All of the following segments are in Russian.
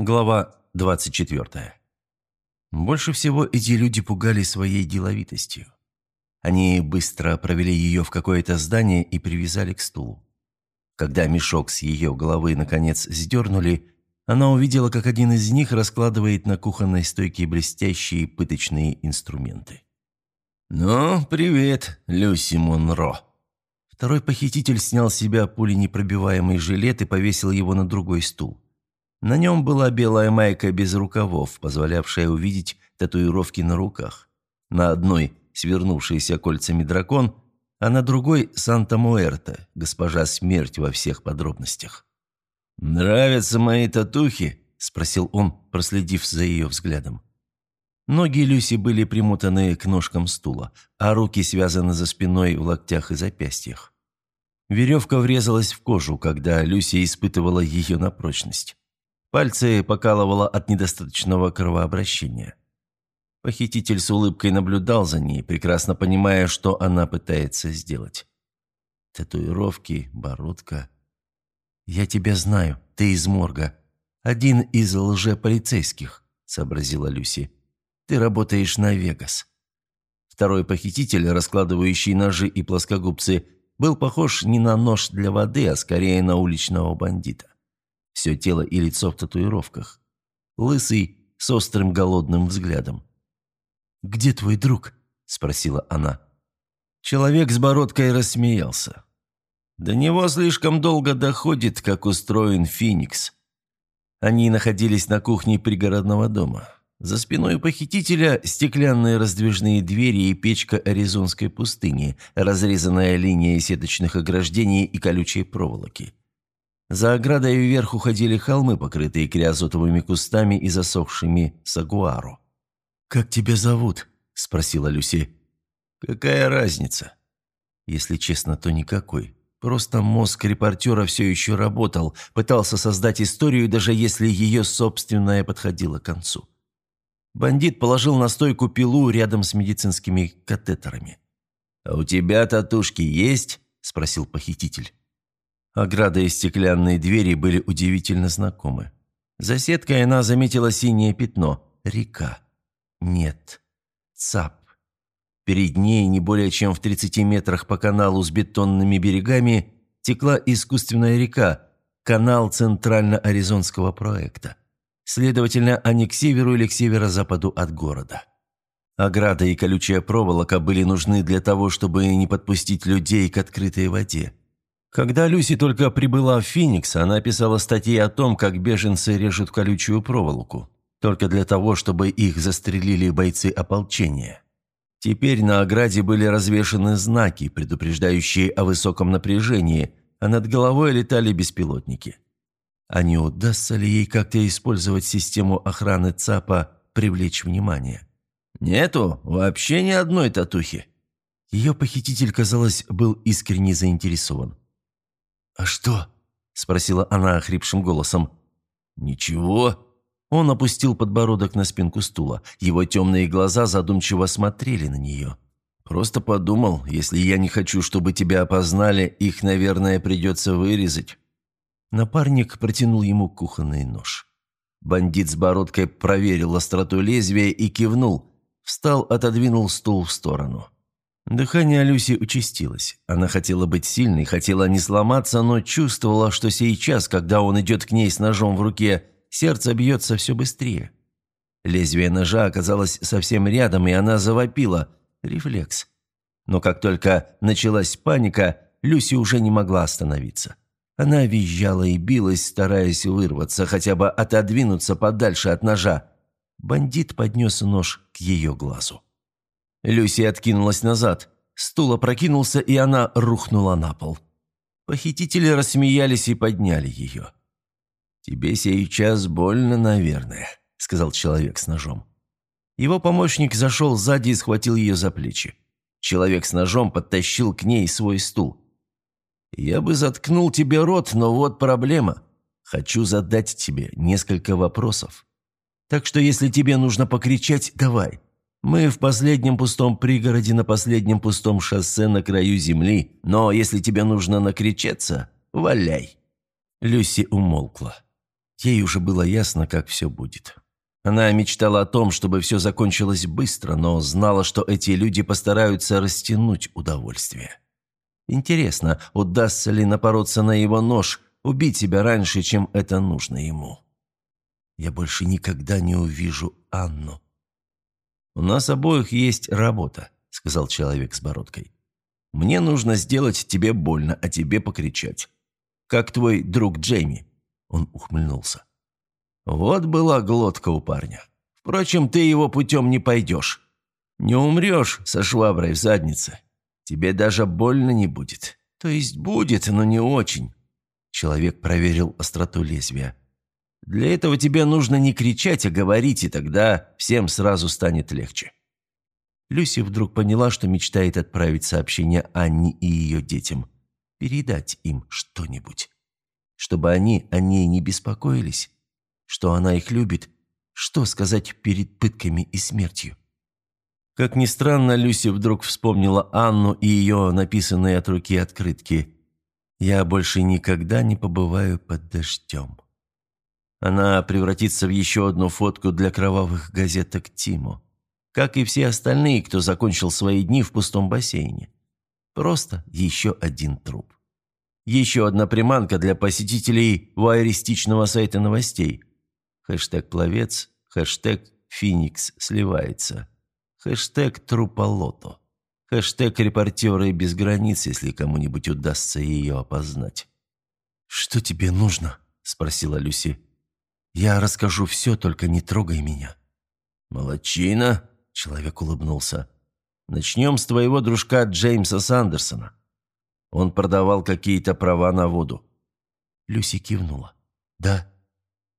Глава 24. Больше всего эти люди пугали своей деловитостью. Они быстро провели ее в какое-то здание и привязали к стулу. Когда мешок с ее головы, наконец, сдернули, она увидела, как один из них раскладывает на кухонной стойке блестящие пыточные инструменты. «Ну, привет, Люси Монро». Второй похититель снял с себя пуленепробиваемый жилет и повесил его на другой стул. На нем была белая майка без рукавов, позволявшая увидеть татуировки на руках. На одной – свернувшийся кольцами дракон, а на другой – Санта-Муэрта, госпожа смерть во всех подробностях. «Нравятся мои татухи?» – спросил он, проследив за ее взглядом. Ноги Люси были примотаны к ножкам стула, а руки связаны за спиной в локтях и запястьях. Веревка врезалась в кожу, когда Люси испытывала ее на прочность. Пальцы покалывало от недостаточного кровообращения. Похититель с улыбкой наблюдал за ней, прекрасно понимая, что она пытается сделать. Татуировки, бородка. «Я тебя знаю, ты из морга. Один из лжеполицейских», — сообразила Люси. «Ты работаешь на Вегас». Второй похититель, раскладывающий ножи и плоскогубцы, был похож не на нож для воды, а скорее на уличного бандита. Все тело и лицо в татуировках. Лысый, с острым голодным взглядом. «Где твой друг?» – спросила она. Человек с бородкой рассмеялся. До него слишком долго доходит, как устроен Феникс. Они находились на кухне пригородного дома. За спиной у похитителя стеклянные раздвижные двери и печка аризонской пустыни, разрезанная линией сеточных ограждений и колючей проволоки. За оградой вверх уходили холмы, покрытые криозотовыми кустами и засохшими сагуару. «Как тебя зовут?» – спросила Люси. «Какая разница?» Если честно, то никакой. Просто мозг репортера все еще работал, пытался создать историю, даже если ее собственная подходила к концу. Бандит положил на стойку пилу рядом с медицинскими катетерами. «А у тебя татушки есть?» – спросил похититель. Ограда и стеклянные двери были удивительно знакомы. За сеткой она заметила синее пятно – река. Нет, ЦАП. Перед ней, не более чем в 30 метрах по каналу с бетонными берегами, текла искусственная река, канал Центрально-Аризонского проекта. Следовательно, они к северу или к северо-западу от города. Ограда и колючая проволока были нужны для того, чтобы не подпустить людей к открытой воде. Когда Люси только прибыла в Феникс, она писала статьи о том, как беженцы режут колючую проволоку, только для того, чтобы их застрелили бойцы ополчения. Теперь на ограде были развешаны знаки, предупреждающие о высоком напряжении, а над головой летали беспилотники. А не удастся ли ей как-то использовать систему охраны ЦАПа, привлечь внимание? «Нету вообще ни одной татухи». Ее похититель, казалось, был искренне заинтересован. «А что?» – спросила она охрипшим голосом. «Ничего». Он опустил подбородок на спинку стула. Его темные глаза задумчиво смотрели на нее. «Просто подумал, если я не хочу, чтобы тебя опознали, их, наверное, придется вырезать». Напарник протянул ему кухонный нож. Бандит с бородкой проверил остроту лезвия и кивнул. Встал, отодвинул стул в сторону. Дыхание Люси участилось. Она хотела быть сильной, хотела не сломаться, но чувствовала, что сейчас, когда он идет к ней с ножом в руке, сердце бьется все быстрее. Лезвие ножа оказалось совсем рядом, и она завопила. Рефлекс. Но как только началась паника, Люси уже не могла остановиться. Она визжала и билась, стараясь вырваться, хотя бы отодвинуться подальше от ножа. Бандит поднес нож к ее глазу. Люси откинулась назад. Стул опрокинулся, и она рухнула на пол. Похитители рассмеялись и подняли ее. «Тебе сейчас больно, наверное», — сказал человек с ножом. Его помощник зашел сзади и схватил ее за плечи. Человек с ножом подтащил к ней свой стул. «Я бы заткнул тебе рот, но вот проблема. Хочу задать тебе несколько вопросов. Так что если тебе нужно покричать, давай. Мы в последнем пустом пригороде на последнем пустом шоссе на краю земли, но если тебе нужно накричаться, валяй». Люси умолкла. Ей уже было ясно, как все будет. Она мечтала о том, чтобы все закончилось быстро, но знала, что эти люди постараются растянуть удовольствие. Интересно, удастся ли напороться на его нож, убить себя раньше, чем это нужно ему. Я больше никогда не увижу Анну. «У нас обоих есть работа», — сказал человек с бородкой. «Мне нужно сделать тебе больно, а тебе покричать. Как твой друг Джейми». Он ухмыльнулся. «Вот была глотка у парня. Впрочем, ты его путем не пойдешь. Не умрешь со шваброй в заднице. Тебе даже больно не будет. То есть будет, но не очень». Человек проверил остроту лезвия. Для этого тебе нужно не кричать, а говорить, и тогда всем сразу станет легче». Люси вдруг поняла, что мечтает отправить сообщение Анне и ее детям. Передать им что-нибудь. Чтобы они о ней не беспокоились. Что она их любит. Что сказать перед пытками и смертью. Как ни странно, Люси вдруг вспомнила Анну и ее написанные от руки открытки. «Я больше никогда не побываю под дождем». Она превратится в еще одну фотку для кровавых газеток Тиму. Как и все остальные, кто закончил свои дни в пустом бассейне. Просто еще один труп. Еще одна приманка для посетителей вайристичного сайта новостей. Хэштег «Пловец», хэштег «Феникс сливается», хэштег «Труполото», хэштег «Репортеры без границ», если кому-нибудь удастся ее опознать. «Что тебе нужно?» – спросила Люси. Я расскажу все, только не трогай меня». «Молодчина», — человек улыбнулся. «Начнем с твоего дружка Джеймса Сандерсона. Он продавал какие-то права на воду». Люси кивнула. «Да».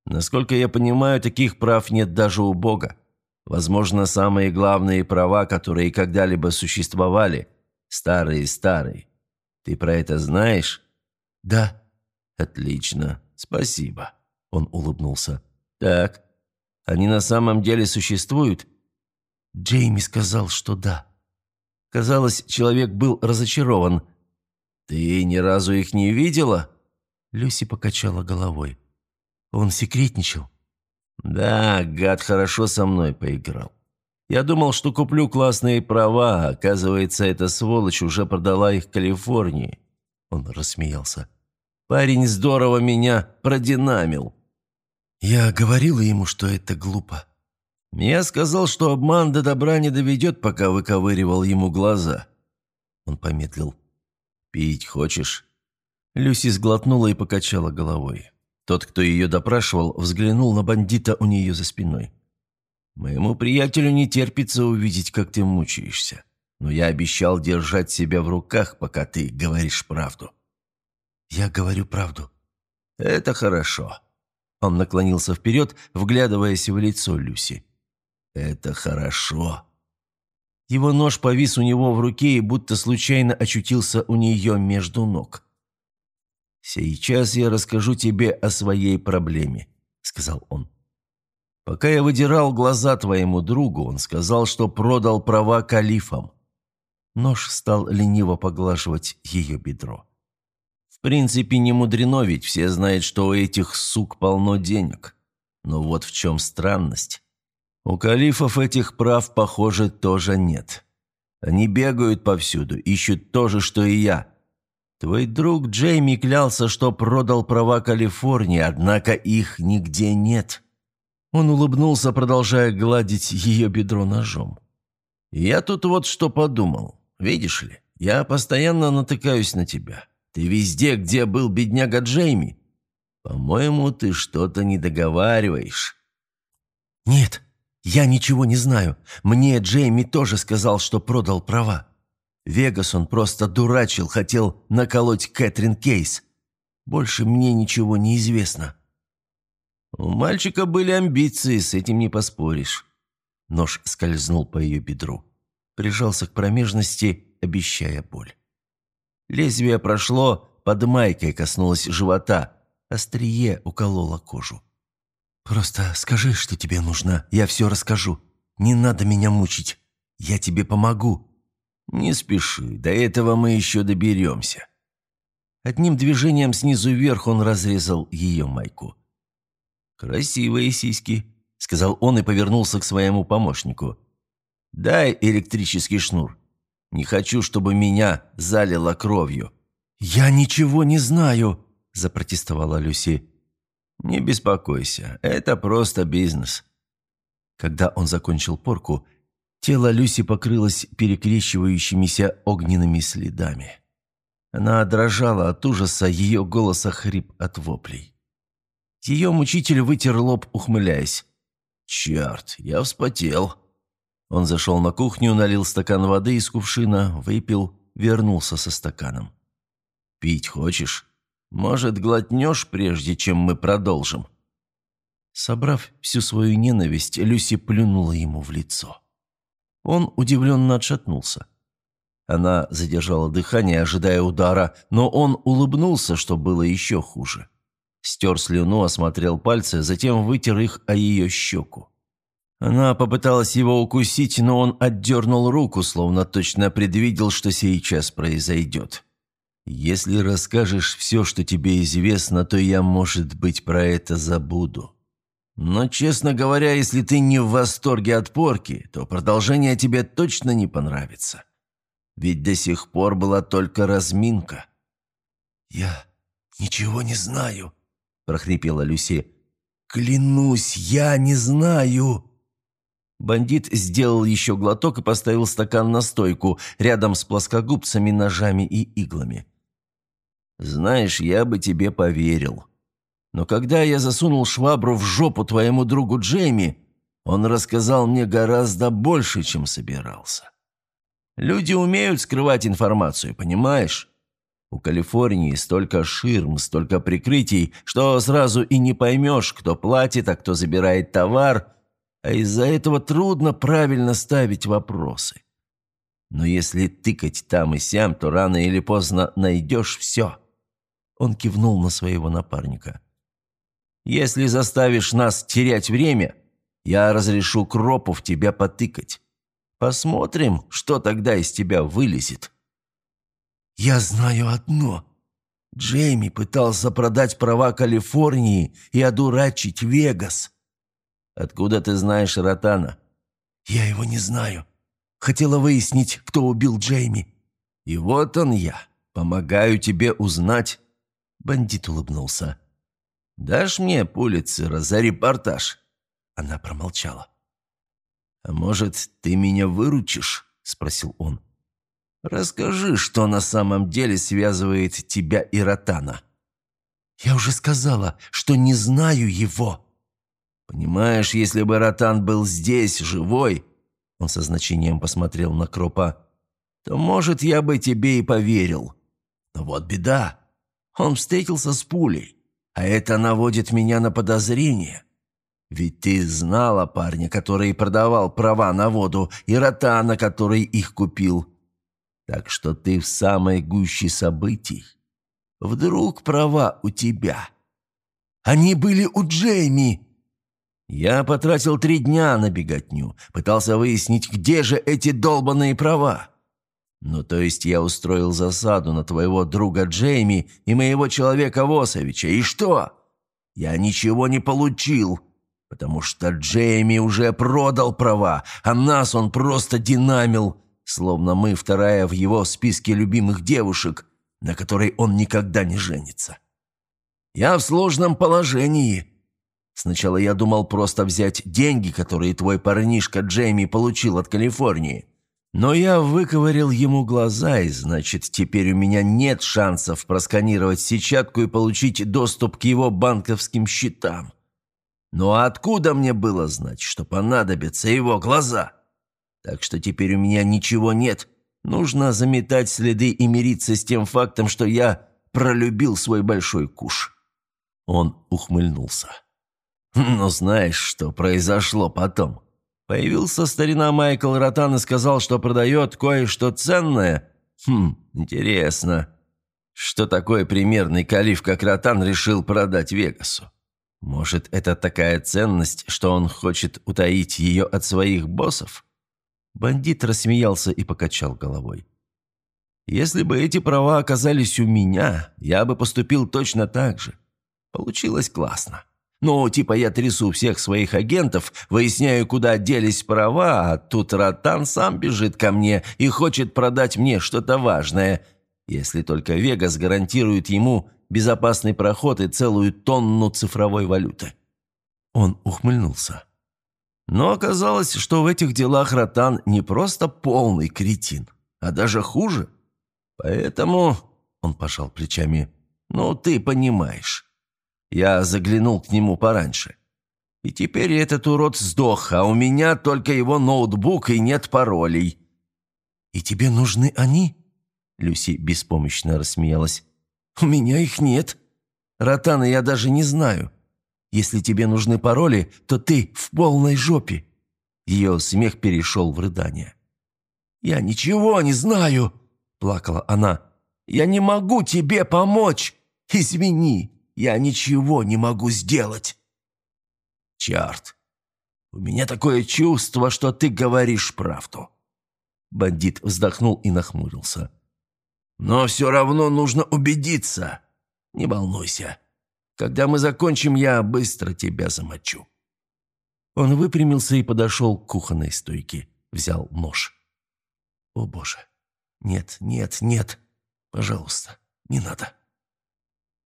«Насколько я понимаю, таких прав нет даже у Бога. Возможно, самые главные права, которые когда-либо существовали. Старые-старые. Ты про это знаешь?» «Да». «Отлично. Спасибо». Он улыбнулся. «Так, они на самом деле существуют?» Джейми сказал, что да. Казалось, человек был разочарован. «Ты ни разу их не видела?» Люси покачала головой. «Он секретничал?» «Да, гад хорошо со мной поиграл. Я думал, что куплю классные права, а оказывается, эта сволочь уже продала их Калифорнии». Он рассмеялся. «Парень здорово меня продинамил». Я говорила ему, что это глупо. Я сказал, что обман до добра не доведет, пока выковыривал ему глаза. Он помедлил. «Пить хочешь?» Люси сглотнула и покачала головой. Тот, кто ее допрашивал, взглянул на бандита у нее за спиной. «Моему приятелю не терпится увидеть, как ты мучаешься. Но я обещал держать себя в руках, пока ты говоришь правду». «Я говорю правду». «Это хорошо. Он наклонился вперед, вглядываясь в лицо Люси. «Это хорошо». Его нож повис у него в руке и будто случайно очутился у нее между ног. «Сейчас я расскажу тебе о своей проблеме», — сказал он. «Пока я выдирал глаза твоему другу, он сказал, что продал права калифам». Нож стал лениво поглаживать ее бедро. В принципе, не мудрено, ведь все знают, что у этих сук полно денег. Но вот в чем странность. У калифов этих прав, похоже, тоже нет. Они бегают повсюду, ищут то же, что и я. Твой друг Джейми клялся, что продал права Калифорнии, однако их нигде нет. Он улыбнулся, продолжая гладить ее бедро ножом. «Я тут вот что подумал. Видишь ли, я постоянно натыкаюсь на тебя. Ты везде, где был бедняга Джейми. По-моему, ты что-то не договариваешь. Нет, я ничего не знаю. Мне Джейми тоже сказал, что продал права. Вегас он просто дурачил, хотел наколоть Кэтрин Кейс. Больше мне ничего не известно. У мальчика были амбиции, с этим не поспоришь. Нож скользнул по ее бедру. Прижался к промежности, обещая боль. Лезвие прошло, под майкой коснулось живота, острие укололо кожу. «Просто скажи, что тебе нужно, я все расскажу. Не надо меня мучить. Я тебе помогу». «Не спеши, до этого мы еще доберемся». Одним движением снизу вверх он разрезал ее майку. «Красивые сиськи», — сказал он и повернулся к своему помощнику. «Дай электрический шнур. Не хочу, чтобы меня залило кровью». «Я ничего не знаю», – запротестовала Люси. «Не беспокойся, это просто бизнес». Когда он закончил порку, тело Люси покрылось перекрещивающимися огненными следами. Она дрожала от ужаса, ее голос охрип от воплей. Ее мучитель вытер лоб, ухмыляясь. «Черт, я вспотел». Он зашел на кухню, налил стакан воды из кувшина, выпил, вернулся со стаканом. «Пить хочешь? Может, глотнешь, прежде чем мы продолжим?» Собрав всю свою ненависть, Люси плюнула ему в лицо. Он удивленно отшатнулся. Она задержала дыхание, ожидая удара, но он улыбнулся, что было еще хуже. Стер слюну, осмотрел пальцы, затем вытер их о ее щеку. Она попыталась его укусить, но он отдернул руку, словно точно предвидел, что сейчас произойдет. «Если расскажешь все, что тебе известно, то я, может быть, про это забуду. Но, честно говоря, если ты не в восторге от порки, то продолжение тебе точно не понравится. Ведь до сих пор была только разминка». «Я ничего не знаю», – прохрипела Люси. «Клянусь, я не знаю». Бандит сделал еще глоток и поставил стакан на стойку, рядом с плоскогубцами, ножами и иглами. «Знаешь, я бы тебе поверил. Но когда я засунул швабру в жопу твоему другу Джейми, он рассказал мне гораздо больше, чем собирался. Люди умеют скрывать информацию, понимаешь? У Калифорнии столько ширм, столько прикрытий, что сразу и не поймешь, кто платит, а кто забирает товар – а из-за этого трудно правильно ставить вопросы. Но если тыкать там и сям, то рано или поздно найдешь все. Он кивнул на своего напарника. Если заставишь нас терять время, я разрешу Кропу в тебя потыкать. Посмотрим, что тогда из тебя вылезет. Я знаю одно. Джейми пытался продать права Калифорнии и одурачить Вегас. «Откуда ты знаешь Ротана?» «Я его не знаю. Хотела выяснить, кто убил Джейми». «И вот он я. Помогаю тебе узнать». Бандит улыбнулся. «Дашь мне Пулицера за репортаж?» Она промолчала. «А может, ты меня выручишь?» – спросил он. «Расскажи, что на самом деле связывает тебя и Ротана». «Я уже сказала, что не знаю его», Понимаешь, если бы Ротан был здесь, живой, он со значением посмотрел на Кропа, то, может, я бы тебе и поверил. Но вот беда. Он встретился с пулей, а это наводит меня на подозрение. Ведь ты знала парня, который продавал права на воду, и Ротана, который их купил. Так что ты в самой гуще событий. Вдруг права у тебя? Они были у Джейми, я потратил три дня на беготню, пытался выяснить, где же эти долбанные права. Ну, то есть я устроил засаду на твоего друга Джейми и моего человека Восовича. И что? Я ничего не получил, потому что Джейми уже продал права, а нас он просто динамил, словно мы вторая в его списке любимых девушек, на которой он никогда не женится. Я в сложном положении, Сначала я думал просто взять деньги, которые твой парнишка Джейми получил от Калифорнии. Но я выковырил ему глаза, и значит, теперь у меня нет шансов просканировать сетчатку и получить доступ к его банковским счетам. Но откуда мне было знать, что понадобятся его глаза? Так что теперь у меня ничего нет. Нужно заметать следы и мириться с тем фактом, что я пролюбил свой большой куш. Он ухмыльнулся. Но знаешь, что произошло потом? Появился старина Майкл Ротан и сказал, что продает кое-что ценное. Хм, интересно. Что такой примерный калиф, как Ротан, решил продать Вегасу? Может, это такая ценность, что он хочет утаить ее от своих боссов? Бандит рассмеялся и покачал головой. «Если бы эти права оказались у меня, я бы поступил точно так же. Получилось классно. Ну, типа я трясу всех своих агентов, выясняю, куда делись права, а тут Ротан сам бежит ко мне и хочет продать мне что-то важное, если только Вегас гарантирует ему безопасный проход и целую тонну цифровой валюты». Он ухмыльнулся. Но оказалось, что в этих делах Ротан не просто полный кретин, а даже хуже. Поэтому, он пожал плечами, ну, ты понимаешь. Я заглянул к нему пораньше. И теперь этот урод сдох, а у меня только его ноутбук и нет паролей». «И тебе нужны они?» Люси беспомощно рассмеялась. «У меня их нет. Ротана я даже не знаю. Если тебе нужны пароли, то ты в полной жопе». Ее смех перешел в рыдание. «Я ничего не знаю!» – плакала она. «Я не могу тебе помочь! Извини!» Я ничего не могу сделать!» «Черт! У меня такое чувство, что ты говоришь правду!» Бандит вздохнул и нахмурился. «Но все равно нужно убедиться. Не волнуйся. Когда мы закончим, я быстро тебя замочу». Он выпрямился и подошел к кухонной стойке. Взял нож. «О, Боже! Нет, нет, нет! Пожалуйста, не надо!»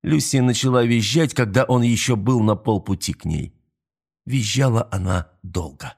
Люси начала визжать, когда он еще был на полпути к ней. Визжала она долго.